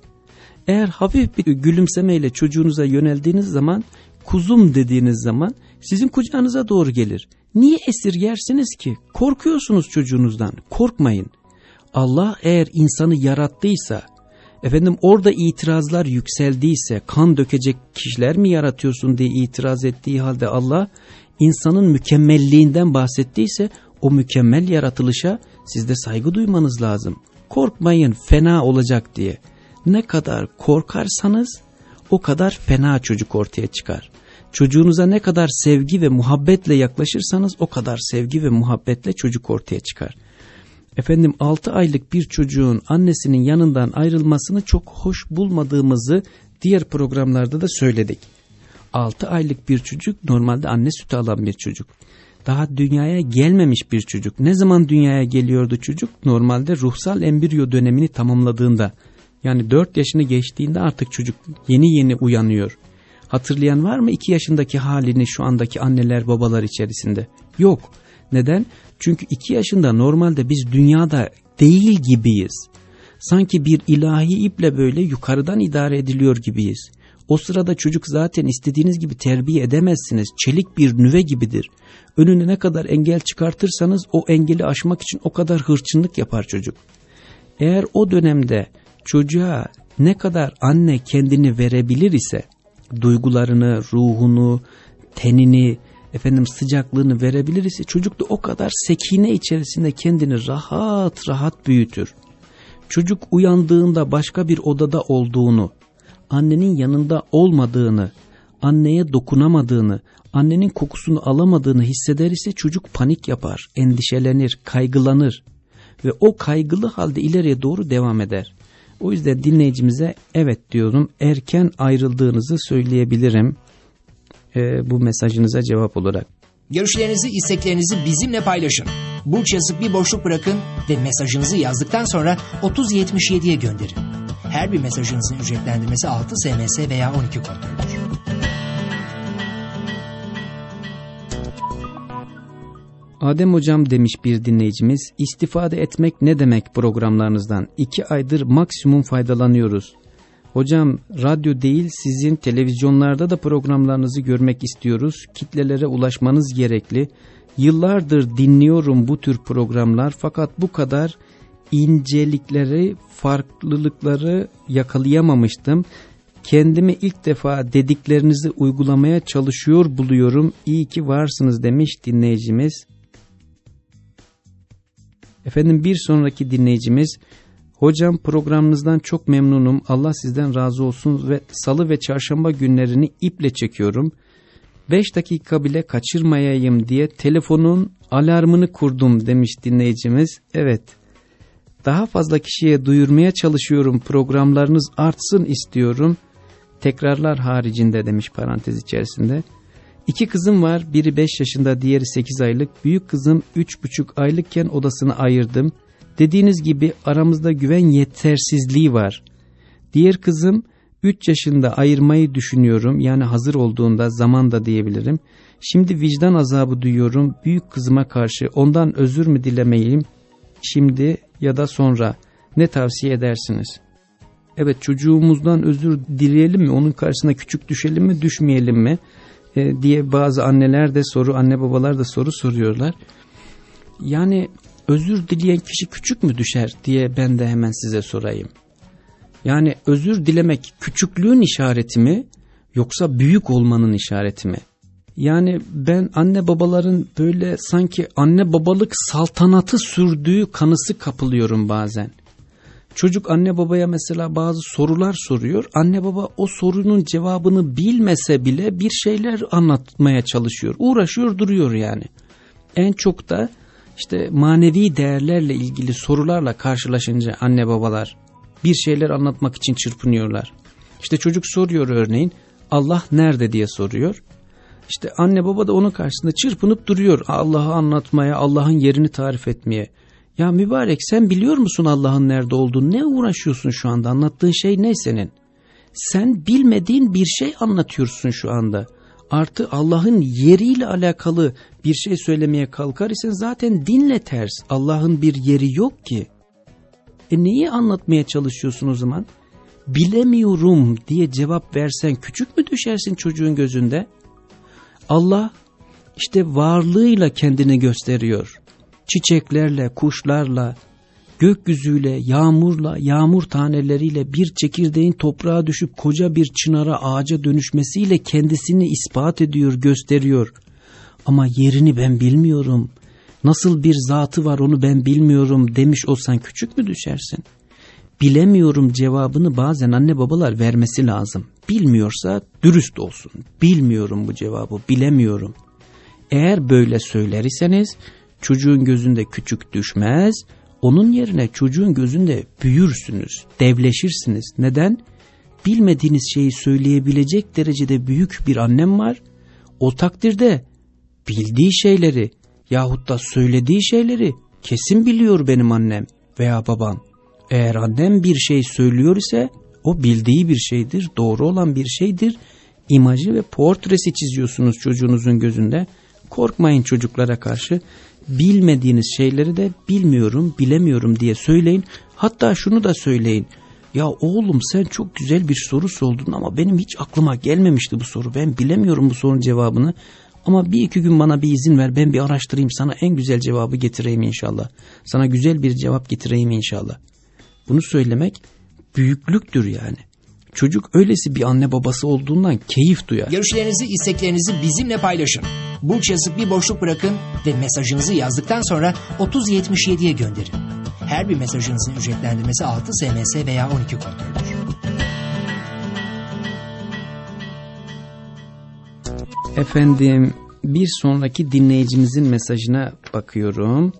Eğer hafif bir gülümsemeyle çocuğunuza yöneldiğiniz zaman, kuzum dediğiniz zaman sizin kucağınıza doğru gelir. Niye esirgersiniz ki? Korkuyorsunuz çocuğunuzdan. Korkmayın. Allah eğer insanı yarattıysa, Efendim orada itirazlar yükseldiyse kan dökecek kişiler mi yaratıyorsun diye itiraz ettiği halde Allah insanın mükemmelliğinden bahsettiyse o mükemmel yaratılışa siz de saygı duymanız lazım. Korkmayın fena olacak diye. Ne kadar korkarsanız o kadar fena çocuk ortaya çıkar. Çocuğunuza ne kadar sevgi ve muhabbetle yaklaşırsanız o kadar sevgi ve muhabbetle çocuk ortaya çıkar. Efendim 6 aylık bir çocuğun annesinin yanından ayrılmasını çok hoş bulmadığımızı diğer programlarda da söyledik. 6 aylık bir çocuk normalde anne sütü alan bir çocuk. Daha dünyaya gelmemiş bir çocuk. Ne zaman dünyaya geliyordu çocuk? Normalde ruhsal embriyo dönemini tamamladığında. Yani 4 yaşını geçtiğinde artık çocuk yeni yeni uyanıyor. Hatırlayan var mı 2 yaşındaki halini şu andaki anneler babalar içerisinde? Yok. Neden? Çünkü 2 yaşında normalde biz dünyada değil gibiyiz. Sanki bir ilahi iple böyle yukarıdan idare ediliyor gibiyiz. O sırada çocuk zaten istediğiniz gibi terbiye edemezsiniz. Çelik bir nüve gibidir. Önüne ne kadar engel çıkartırsanız o engeli aşmak için o kadar hırçınlık yapar çocuk. Eğer o dönemde çocuğa ne kadar anne kendini verebilir ise duygularını, ruhunu, tenini, efendim sıcaklığını verebilir ise çocuk da o kadar sekine içerisinde kendini rahat rahat büyütür. Çocuk uyandığında başka bir odada olduğunu, annenin yanında olmadığını, anneye dokunamadığını, annenin kokusunu alamadığını hisseder ise çocuk panik yapar, endişelenir, kaygılanır ve o kaygılı halde ileriye doğru devam eder. O yüzden dinleyicimize evet diyorum erken ayrıldığınızı söyleyebilirim e, bu mesajınıza cevap olarak. Görüşlerinizi, isteklerinizi bizimle paylaşın. Burç yazıp bir boşluk bırakın ve mesajınızı yazdıktan sonra 3077'ye gönderin. Her bir mesajınızın ücretlendirmesi 6 SMS veya 12 kontroldür. Adem hocam demiş bir dinleyicimiz, istifade etmek ne demek programlarınızdan? İki aydır maksimum faydalanıyoruz. Hocam radyo değil sizin televizyonlarda da programlarınızı görmek istiyoruz. Kitlelere ulaşmanız gerekli. Yıllardır dinliyorum bu tür programlar fakat bu kadar incelikleri, farklılıkları yakalayamamıştım. Kendimi ilk defa dediklerinizi uygulamaya çalışıyor buluyorum. İyi ki varsınız demiş dinleyicimiz. Efendim bir sonraki dinleyicimiz Hocam programınızdan çok memnunum. Allah sizden razı olsun ve salı ve çarşamba günlerini iple çekiyorum. 5 dakika bile kaçırmayayım diye telefonun alarmını kurdum demiş dinleyicimiz. Evet daha fazla kişiye duyurmaya çalışıyorum programlarınız artsın istiyorum. Tekrarlar haricinde demiş parantez içerisinde. İki kızım var biri 5 yaşında diğeri 8 aylık. Büyük kızım 3,5 aylıkken odasını ayırdım. Dediğiniz gibi aramızda güven yetersizliği var. Diğer kızım 3 yaşında ayırmayı düşünüyorum. Yani hazır olduğunda zaman da diyebilirim. Şimdi vicdan azabı duyuyorum büyük kızıma karşı. Ondan özür mü dilemeyeyim şimdi ya da sonra ne tavsiye edersiniz? Evet çocuğumuzdan özür dileyelim mi? Onun karşısına küçük düşelim mi düşmeyelim mi? E, diye bazı anneler de soru anne babalar da soru soruyorlar. Yani özür dileyen kişi küçük mü düşer diye ben de hemen size sorayım. Yani özür dilemek küçüklüğün işareti mi yoksa büyük olmanın işareti mi? Yani ben anne babaların böyle sanki anne babalık saltanatı sürdüğü kanısı kapılıyorum bazen. Çocuk anne babaya mesela bazı sorular soruyor. Anne baba o sorunun cevabını bilmese bile bir şeyler anlatmaya çalışıyor. Uğraşıyor duruyor yani. En çok da işte manevi değerlerle ilgili sorularla karşılaşınca anne babalar bir şeyler anlatmak için çırpınıyorlar. İşte çocuk soruyor örneğin Allah nerede diye soruyor. İşte anne baba da onun karşısında çırpınıp duruyor Allah'ı anlatmaya, Allah'ın yerini tarif etmeye. Ya mübarek sen biliyor musun Allah'ın nerede olduğunu? Ne uğraşıyorsun şu anda? Anlattığın şey ne senin? Sen bilmediğin bir şey anlatıyorsun şu anda artı Allah'ın yeriyle alakalı bir şey söylemeye kalkar isen zaten dinle ters. Allah'ın bir yeri yok ki. E neyi anlatmaya çalışıyorsun o zaman? Bilemiyorum diye cevap versen küçük mü düşersin çocuğun gözünde? Allah işte varlığıyla kendini gösteriyor. Çiçeklerle, kuşlarla, gökyüzüyle, yağmurla, yağmur taneleriyle bir çekirdeğin toprağa düşüp koca bir çınara ağaca dönüşmesiyle kendisini ispat ediyor, gösteriyor. Ama yerini ben bilmiyorum. Nasıl bir zatı var onu ben bilmiyorum demiş olsan küçük mü düşersin? Bilemiyorum cevabını bazen anne babalar vermesi lazım. Bilmiyorsa dürüst olsun. Bilmiyorum bu cevabı, bilemiyorum. Eğer böyle söyler iseniz çocuğun gözünde küçük düşmez, onun yerine çocuğun gözünde büyürsünüz, devleşirsiniz. Neden? Bilmediğiniz şeyi söyleyebilecek derecede büyük bir annem var. O takdirde bildiği şeyleri yahut da söylediği şeyleri kesin biliyor benim annem veya babam. Eğer annem bir şey söylüyor ise o bildiği bir şeydir, doğru olan bir şeydir. İmajı ve portresi çiziyorsunuz çocuğunuzun gözünde. Korkmayın çocuklara karşı. Bilmediğiniz şeyleri de bilmiyorum, bilemiyorum diye söyleyin. Hatta şunu da söyleyin. Ya oğlum sen çok güzel bir soru sordun ama benim hiç aklıma gelmemişti bu soru. Ben bilemiyorum bu sorunun cevabını. Ama bir iki gün bana bir izin ver ben bir araştırayım sana en güzel cevabı getireyim inşallah. Sana güzel bir cevap getireyim inşallah. Bunu söylemek büyüklüktür yani. Çocuk öylesi bir anne babası olduğundan keyif duyar. Görüşlerinizi, isteklerinizi bizimle paylaşın. Burç yazıp bir boşluk bırakın ve mesajınızı yazdıktan sonra 3077'ye gönderin. Her bir mesajınızın ücretlendirmesi 6 SMS veya 12 kontrolüdür. Efendim bir sonraki dinleyicimizin mesajına bakıyorum.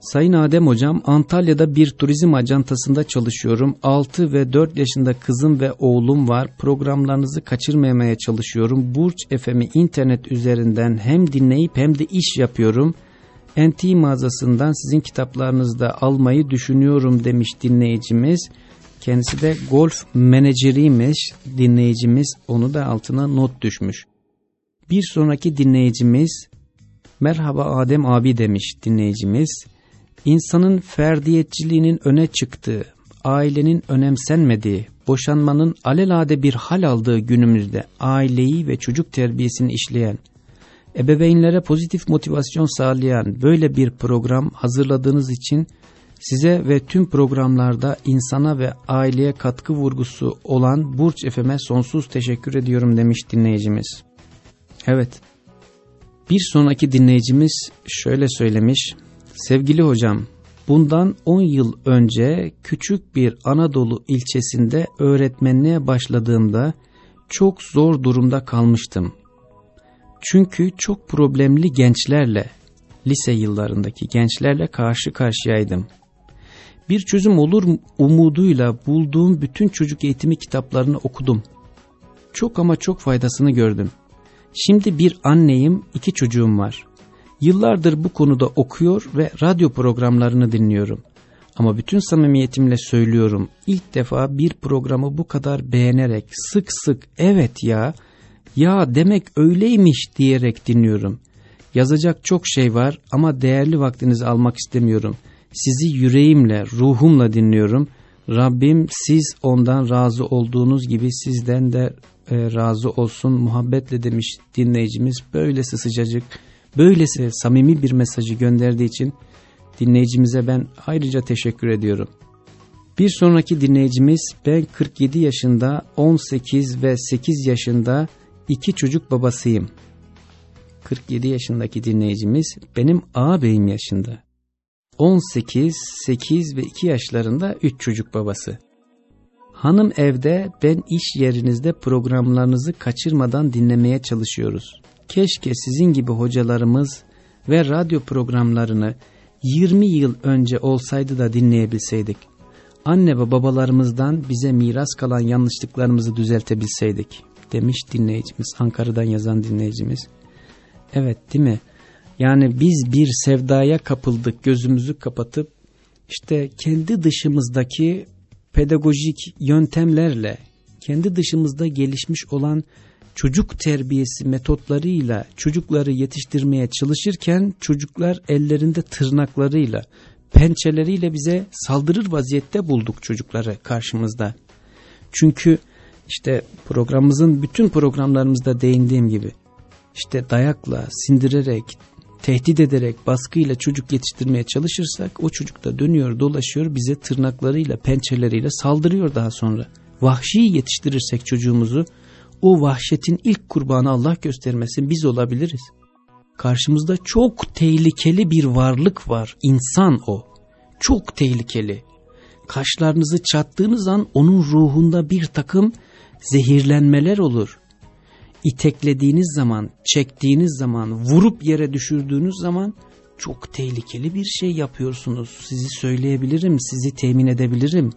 Sayın Adem Hocam Antalya'da bir turizm ajantasında çalışıyorum. 6 ve 4 yaşında kızım ve oğlum var. Programlarınızı kaçırmamaya çalışıyorum. Burç FM'i internet üzerinden hem dinleyip hem de iş yapıyorum. NT mağazasından sizin kitaplarınızı da almayı düşünüyorum demiş dinleyicimiz. Kendisi de golf menajeriymiş dinleyicimiz onu da altına not düşmüş. Bir sonraki dinleyicimiz merhaba Adem abi demiş dinleyicimiz. İnsanın ferdiyetçiliğinin öne çıktığı, ailenin önemsenmediği, boşanmanın alelade bir hal aldığı günümüzde aileyi ve çocuk terbiyesini işleyen, ebeveynlere pozitif motivasyon sağlayan böyle bir program hazırladığınız için size ve tüm programlarda insana ve aileye katkı vurgusu olan Burç Efem'e sonsuz teşekkür ediyorum demiş dinleyicimiz. Evet, bir sonraki dinleyicimiz şöyle söylemiş, Sevgili hocam, bundan 10 yıl önce küçük bir Anadolu ilçesinde öğretmenliğe başladığımda çok zor durumda kalmıştım. Çünkü çok problemli gençlerle, lise yıllarındaki gençlerle karşı karşıyaydım. Bir çözüm olur umuduyla bulduğum bütün çocuk eğitimi kitaplarını okudum. Çok ama çok faydasını gördüm. Şimdi bir anneyim, iki çocuğum var. Yıllardır bu konuda okuyor ve radyo programlarını dinliyorum. Ama bütün samimiyetimle söylüyorum ilk defa bir programı bu kadar beğenerek sık sık evet ya, ya demek öyleymiş diyerek dinliyorum. Yazacak çok şey var ama değerli vaktinizi almak istemiyorum. Sizi yüreğimle, ruhumla dinliyorum. Rabbim siz ondan razı olduğunuz gibi sizden de e, razı olsun muhabbetle demiş dinleyicimiz. Böylesi sıcacık böylesi samimi bir mesajı gönderdiği için dinleyicimize ben ayrıca teşekkür ediyorum. Bir sonraki dinleyicimiz ben 47 yaşında 18 ve 8 yaşında iki çocuk babasıyım. 47 yaşındaki dinleyicimiz benim ağabeyim yaşında. 18, 8 ve 2 yaşlarında 3 çocuk babası. Hanım evde ben iş yerinizde programlarınızı kaçırmadan dinlemeye çalışıyoruz. Keşke sizin gibi hocalarımız ve radyo programlarını 20 yıl önce olsaydı da dinleyebilseydik. Anne ve babalarımızdan bize miras kalan yanlışlıklarımızı düzeltebilseydik demiş dinleyicimiz, Ankara'dan yazan dinleyicimiz. Evet değil mi? Yani biz bir sevdaya kapıldık, gözümüzü kapatıp işte kendi dışımızdaki pedagojik yöntemlerle, kendi dışımızda gelişmiş olan çocuk terbiyesi metotlarıyla çocukları yetiştirmeye çalışırken çocuklar ellerinde tırnaklarıyla, pençeleriyle bize saldırır vaziyette bulduk çocukları karşımızda. Çünkü işte programımızın bütün programlarımızda değindiğim gibi işte dayakla, sindirerek, tehdit ederek baskıyla çocuk yetiştirmeye çalışırsak o çocuk da dönüyor dolaşıyor bize tırnaklarıyla pençeleriyle saldırıyor daha sonra. Vahşi yetiştirirsek çocuğumuzu o vahşetin ilk kurbanı Allah göstermesin biz olabiliriz. Karşımızda çok tehlikeli bir varlık var insan o çok tehlikeli. Kaşlarınızı çattığınız an onun ruhunda bir takım zehirlenmeler olur iteklediğiniz zaman, çektiğiniz zaman, vurup yere düşürdüğünüz zaman çok tehlikeli bir şey yapıyorsunuz. Sizi söyleyebilirim, sizi temin edebilirim.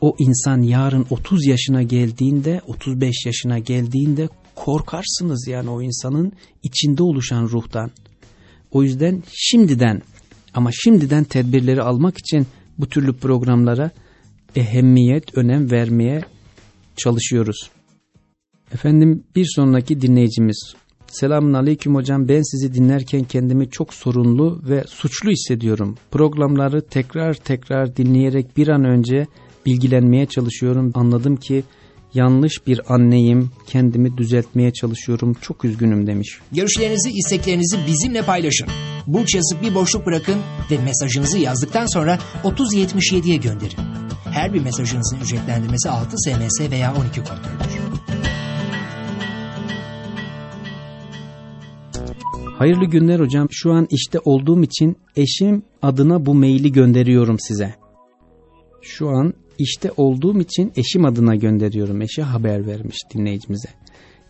O insan yarın 30 yaşına geldiğinde, 35 yaşına geldiğinde korkarsınız yani o insanın içinde oluşan ruhtan. O yüzden şimdiden ama şimdiden tedbirleri almak için bu türlü programlara ehemmiyet, önem vermeye çalışıyoruz. Efendim bir sonraki dinleyicimiz. Selamun Aleyküm hocam ben sizi dinlerken kendimi çok sorunlu ve suçlu hissediyorum. Programları tekrar tekrar dinleyerek bir an önce bilgilenmeye çalışıyorum. Anladım ki yanlış bir anneyim, kendimi düzeltmeye çalışıyorum, çok üzgünüm demiş. Görüşlerinizi, isteklerinizi bizimle paylaşın. Burç yazıp bir boşluk bırakın ve mesajınızı yazdıktan sonra 3077'ye gönderin. Her bir mesajınızın ücretlendirmesi 6 SMS veya 12 kontroldür. Hayırlı günler hocam. Şu an işte olduğum için eşim adına bu maili gönderiyorum size. Şu an işte olduğum için eşim adına gönderiyorum. Eşe haber vermiş dinleyicimize.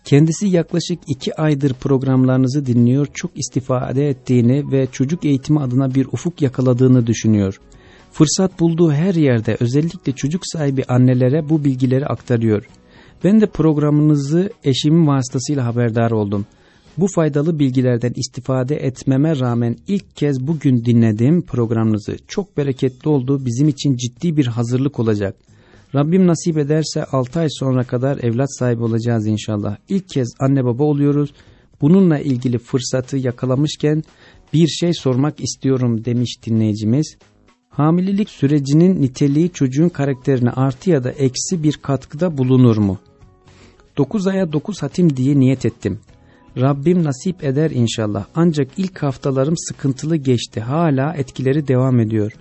Kendisi yaklaşık iki aydır programlarınızı dinliyor, çok istifade ettiğini ve çocuk eğitimi adına bir ufuk yakaladığını düşünüyor. Fırsat bulduğu her yerde özellikle çocuk sahibi annelere bu bilgileri aktarıyor. Ben de programınızı eşimin vasıtasıyla haberdar oldum. Bu faydalı bilgilerden istifade etmeme rağmen ilk kez bugün dinlediğim programınızı çok bereketli oldu. Bizim için ciddi bir hazırlık olacak. Rabbim nasip ederse 6 ay sonra kadar evlat sahibi olacağız inşallah. İlk kez anne baba oluyoruz. Bununla ilgili fırsatı yakalamışken bir şey sormak istiyorum demiş dinleyicimiz. Hamilelik sürecinin niteliği çocuğun karakterine artı ya da eksi bir katkıda bulunur mu? 9 aya 9 hatim diye niyet ettim. Rabbim nasip eder inşallah. Ancak ilk haftalarım sıkıntılı geçti. Hala etkileri devam ediyor.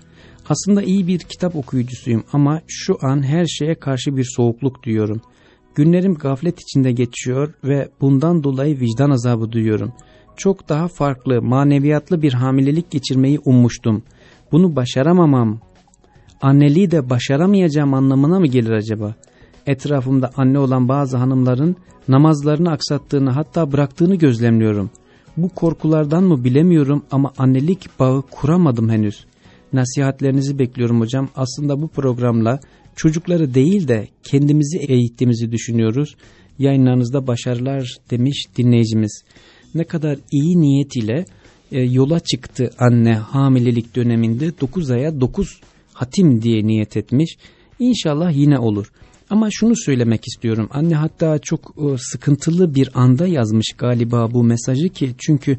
Aslında iyi bir kitap okuyucusuyum ama şu an her şeye karşı bir soğukluk duyuyorum. Günlerim gaflet içinde geçiyor ve bundan dolayı vicdan azabı duyuyorum. Çok daha farklı, maneviyatlı bir hamilelik geçirmeyi ummuştum. Bunu başaramamam, anneliği de başaramayacağım anlamına mı gelir acaba? Etrafımda anne olan bazı hanımların namazlarını aksattığını hatta bıraktığını gözlemliyorum. Bu korkulardan mı bilemiyorum ama annelik bağı kuramadım henüz. Nasihatlerinizi bekliyorum hocam. Aslında bu programla çocukları değil de kendimizi eğittiğimizi düşünüyoruz. Yayınlarınızda başarılar demiş dinleyicimiz. Ne kadar iyi niyet ile e, yola çıktı anne hamilelik döneminde 9 aya 9 hatim diye niyet etmiş. İnşallah yine olur. Ama şunu söylemek istiyorum. Anne hatta çok e, sıkıntılı bir anda yazmış galiba bu mesajı ki çünkü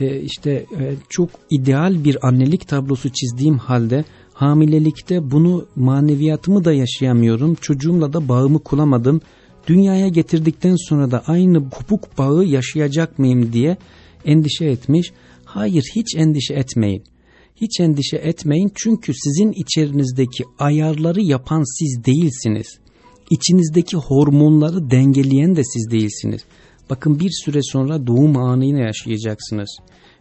e, işte e, çok ideal bir annelik tablosu çizdiğim halde hamilelikte bunu maneviyatımı da yaşayamıyorum. Çocuğumla da bağımı kuramadım. Dünyaya getirdikten sonra da aynı kopuk bağı yaşayacak mıyım diye endişe etmiş. Hayır hiç endişe etmeyin. Hiç endişe etmeyin çünkü sizin içerinizdeki ayarları yapan siz değilsiniz. İçinizdeki hormonları dengeleyen de siz değilsiniz. Bakın bir süre sonra doğum anını yaşayacaksınız.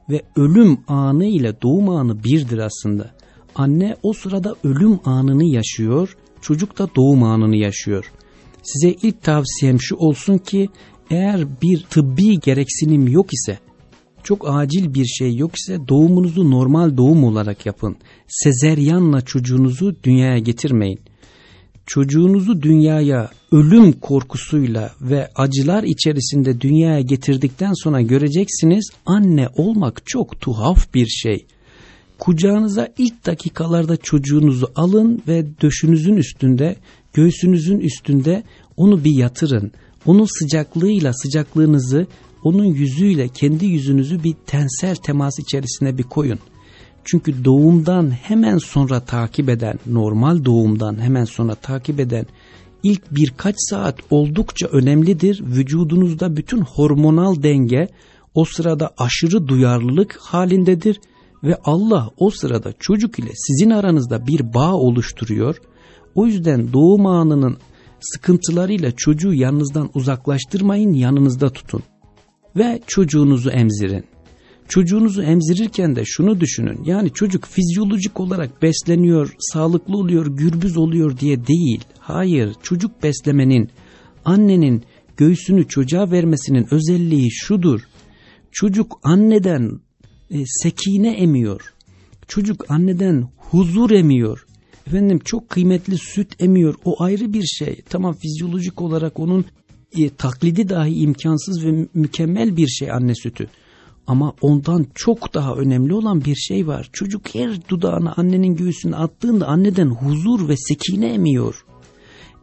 Ve ölüm anı ile doğum anı birdir aslında. Anne o sırada ölüm anını yaşıyor, çocuk da doğum anını yaşıyor. Size ilk tavsiyem şu olsun ki eğer bir tıbbi gereksinim yok ise, çok acil bir şey yok ise doğumunuzu normal doğum olarak yapın. Sezeryanla çocuğunuzu dünyaya getirmeyin çocuğunuzu dünyaya ölüm korkusuyla ve acılar içerisinde dünyaya getirdikten sonra göreceksiniz anne olmak çok tuhaf bir şey. Kucağınıza ilk dakikalarda çocuğunuzu alın ve döşünüzün üstünde, göğsünüzün üstünde onu bir yatırın. Onun sıcaklığıyla sıcaklığınızı, onun yüzüyle kendi yüzünüzü bir tensel temas içerisine bir koyun.'' Çünkü doğumdan hemen sonra takip eden, normal doğumdan hemen sonra takip eden ilk birkaç saat oldukça önemlidir. Vücudunuzda bütün hormonal denge, o sırada aşırı duyarlılık halindedir ve Allah o sırada çocuk ile sizin aranızda bir bağ oluşturuyor. O yüzden doğum anının sıkıntılarıyla çocuğu yanınızdan uzaklaştırmayın, yanınızda tutun. Ve çocuğunuzu emzirin. Çocuğunuzu emzirirken de şunu düşünün. Yani çocuk fizyolojik olarak besleniyor, sağlıklı oluyor, gürbüz oluyor diye değil. Hayır, çocuk beslemenin, annenin göğsünü çocuğa vermesinin özelliği şudur. Çocuk anneden e, sekine emiyor. Çocuk anneden huzur emiyor. Efendim çok kıymetli süt emiyor. O ayrı bir şey. Tamam fizyolojik olarak onun e, taklidi dahi imkansız ve mükemmel bir şey anne sütü. Ama ondan çok daha önemli olan bir şey var. Çocuk her dudağını annenin göğsüne attığında anneden huzur ve sekine emiyor.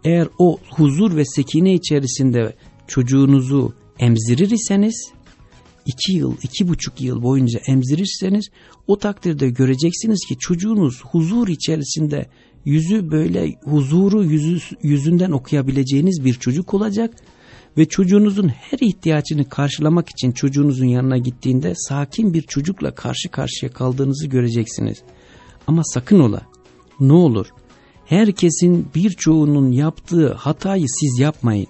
Eğer o huzur ve sekine içerisinde çocuğunuzu emzirir iseniz, iki yıl, iki buçuk yıl boyunca emzirirseniz o takdirde göreceksiniz ki çocuğunuz huzur içerisinde yüzü böyle huzuru yüzü, yüzünden okuyabileceğiniz bir çocuk olacak ve çocuğunuzun her ihtiyacını karşılamak için çocuğunuzun yanına gittiğinde sakin bir çocukla karşı karşıya kaldığınızı göreceksiniz. Ama sakın ola ne olur herkesin birçoğunun yaptığı hatayı siz yapmayın.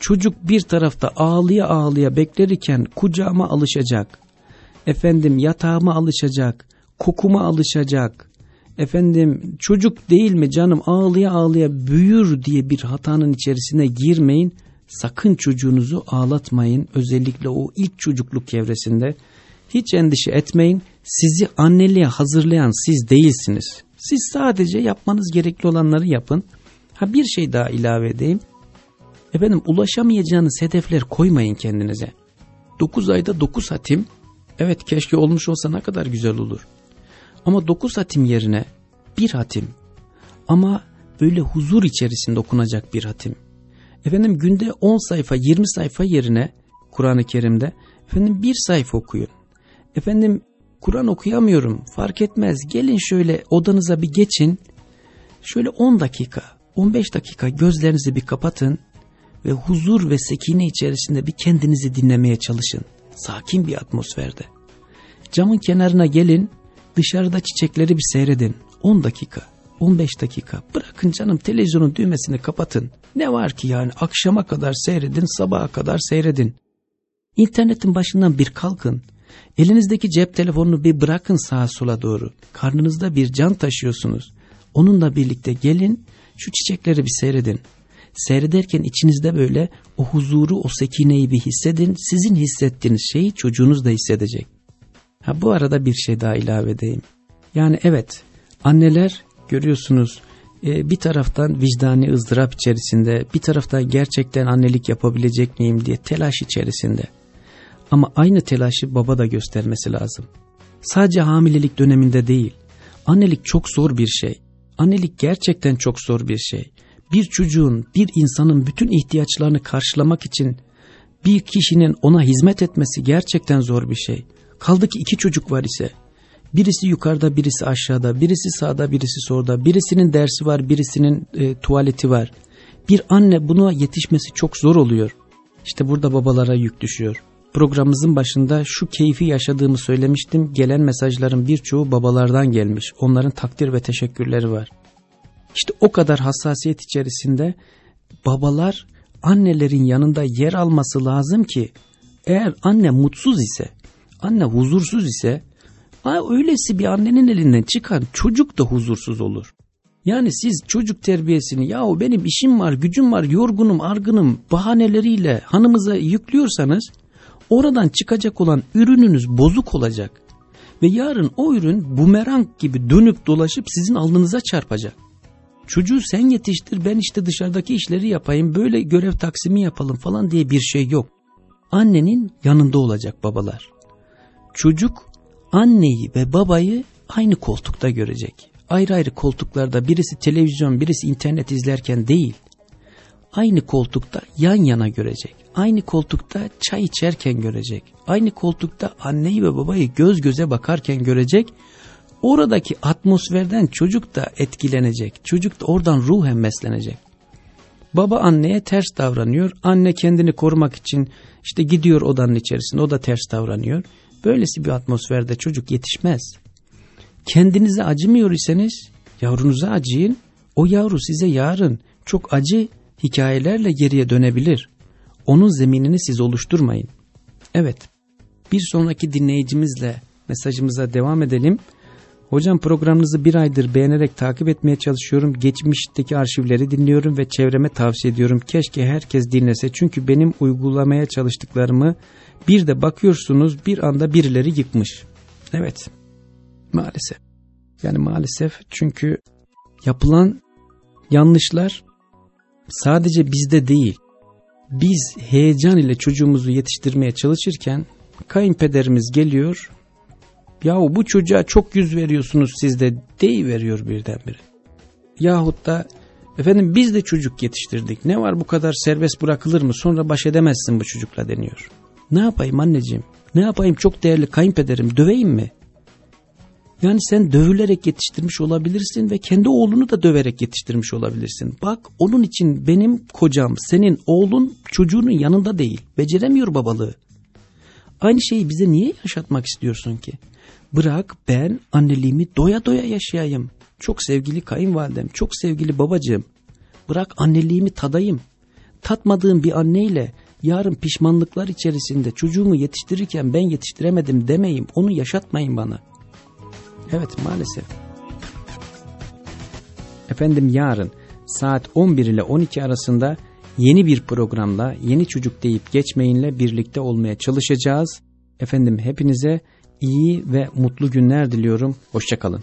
Çocuk bir tarafta ağlıya ağlıya beklerken kucağıma alışacak. Efendim yatağıma alışacak. Kokuma alışacak. Efendim çocuk değil mi canım ağlıya ağlıya büyür diye bir hatanın içerisine girmeyin. Sakın çocuğunuzu ağlatmayın. Özellikle o ilk çocukluk evresinde. Hiç endişe etmeyin. Sizi anneliğe hazırlayan siz değilsiniz. Siz sadece yapmanız gerekli olanları yapın. Ha bir şey daha ilave edeyim. Efendim ulaşamayacağınız hedefler koymayın kendinize. 9 ayda 9 hatim. Evet keşke olmuş olsa ne kadar güzel olur. Ama 9 hatim yerine bir hatim. Ama böyle huzur içerisinde okunacak bir hatim. Efendim günde 10 sayfa 20 sayfa yerine Kur'an-ı Kerim'de efendim bir sayfa okuyun. Efendim Kur'an okuyamıyorum fark etmez gelin şöyle odanıza bir geçin. Şöyle 10 dakika 15 dakika gözlerinizi bir kapatın ve huzur ve sekine içerisinde bir kendinizi dinlemeye çalışın. Sakin bir atmosferde. Camın kenarına gelin dışarıda çiçekleri bir seyredin. 10 dakika 15 dakika bırakın canım televizyonun düğmesini kapatın. Ne var ki yani akşama kadar seyredin sabaha kadar seyredin. İnternetin başından bir kalkın. Elinizdeki cep telefonunu bir bırakın sağa sola doğru. Karnınızda bir can taşıyorsunuz. Onunla birlikte gelin şu çiçekleri bir seyredin. Seyrederken içinizde böyle o huzuru, o sekineyi bir hissedin. Sizin hissettiğiniz şeyi çocuğunuz da hissedecek. Ha bu arada bir şey daha ilave edeyim. Yani evet anneler görüyorsunuz e, bir taraftan vicdani ızdırap içerisinde bir taraftan gerçekten annelik yapabilecek miyim diye telaş içerisinde. Ama aynı telaşı baba da göstermesi lazım. Sadece hamilelik döneminde değil. Annelik çok zor bir şey. Annelik gerçekten çok zor bir şey. Bir çocuğun, bir insanın bütün ihtiyaçlarını karşılamak için bir kişinin ona hizmet etmesi gerçekten zor bir şey. Kaldı ki iki çocuk var ise Birisi yukarıda, birisi aşağıda, birisi sağda, birisi solda, birisinin dersi var, birisinin e, tuvaleti var. Bir anne buna yetişmesi çok zor oluyor. İşte burada babalara yük düşüyor. Programımızın başında şu keyfi yaşadığımı söylemiştim. Gelen mesajların birçoğu babalardan gelmiş. Onların takdir ve teşekkürleri var. İşte o kadar hassasiyet içerisinde babalar annelerin yanında yer alması lazım ki eğer anne mutsuz ise, anne huzursuz ise öylesi bir annenin elinden çıkan çocuk da huzursuz olur. Yani siz çocuk terbiyesini yahu benim işim var, gücüm var, yorgunum, argınım bahaneleriyle hanımıza yüklüyorsanız oradan çıkacak olan ürününüz bozuk olacak. Ve yarın o ürün bumerang gibi dönüp dolaşıp sizin alnınıza çarpacak. Çocuğu sen yetiştir ben işte dışarıdaki işleri yapayım böyle görev taksimi yapalım falan diye bir şey yok. Annenin yanında olacak babalar. Çocuk anneyi ve babayı aynı koltukta görecek. Ayrı ayrı koltuklarda birisi televizyon birisi internet izlerken değil. Aynı koltukta yan yana görecek. Aynı koltukta çay içerken görecek. Aynı koltukta anneyi ve babayı göz göze bakarken görecek. Oradaki atmosferden çocuk da etkilenecek. Çocuk da oradan ruhen beslenecek. Baba anneye ters davranıyor. Anne kendini korumak için işte gidiyor odanın içerisinde o da ters davranıyor. Böylesi bir atmosferde çocuk yetişmez. Kendinize acımıyor iseniz yavrunuza acıyın. O yavru size yarın çok acı hikayelerle geriye dönebilir. Onun zeminini siz oluşturmayın. Evet bir sonraki dinleyicimizle mesajımıza devam edelim. Hocam programınızı bir aydır beğenerek takip etmeye çalışıyorum. Geçmişteki arşivleri dinliyorum ve çevreme tavsiye ediyorum. Keşke herkes dinlese çünkü benim uygulamaya çalıştıklarımı bir de bakıyorsunuz bir anda birileri yıkmış. Evet maalesef. Yani maalesef çünkü yapılan yanlışlar sadece bizde değil. Biz heyecan ile çocuğumuzu yetiştirmeye çalışırken kayınpederimiz geliyor Yahu bu çocuğa çok yüz veriyorsunuz siz de veriyor birdenbire. Yahut da efendim biz de çocuk yetiştirdik ne var bu kadar serbest bırakılır mı sonra baş edemezsin bu çocukla deniyor. Ne yapayım anneciğim ne yapayım çok değerli kayınpederim döveyim mi? Yani sen dövülerek yetiştirmiş olabilirsin ve kendi oğlunu da döverek yetiştirmiş olabilirsin. Bak onun için benim kocam senin oğlun çocuğunun yanında değil. Beceremiyor babalığı. Aynı şeyi bize niye yaşatmak istiyorsun ki? Bırak ben anneliğimi doya doya yaşayayım. Çok sevgili kayınvalidem, çok sevgili babacığım. Bırak anneliğimi tadayım. Tatmadığım bir anneyle yarın pişmanlıklar içerisinde çocuğumu yetiştirirken ben yetiştiremedim demeyim. Onu yaşatmayın bana. Evet maalesef. Efendim yarın saat 11 ile 12 arasında yeni bir programla yeni çocuk deyip geçmeyinle birlikte olmaya çalışacağız. Efendim hepinize iyi ve mutlu günler diliyorum. Hoşçakalın.